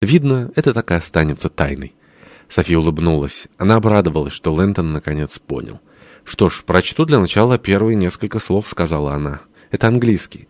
Видно, это так и останется тайной. София улыбнулась. Она обрадовалась, что Лэнтон наконец понял. «Что ж, прочту для начала первые несколько слов», — сказала она. «Это английский».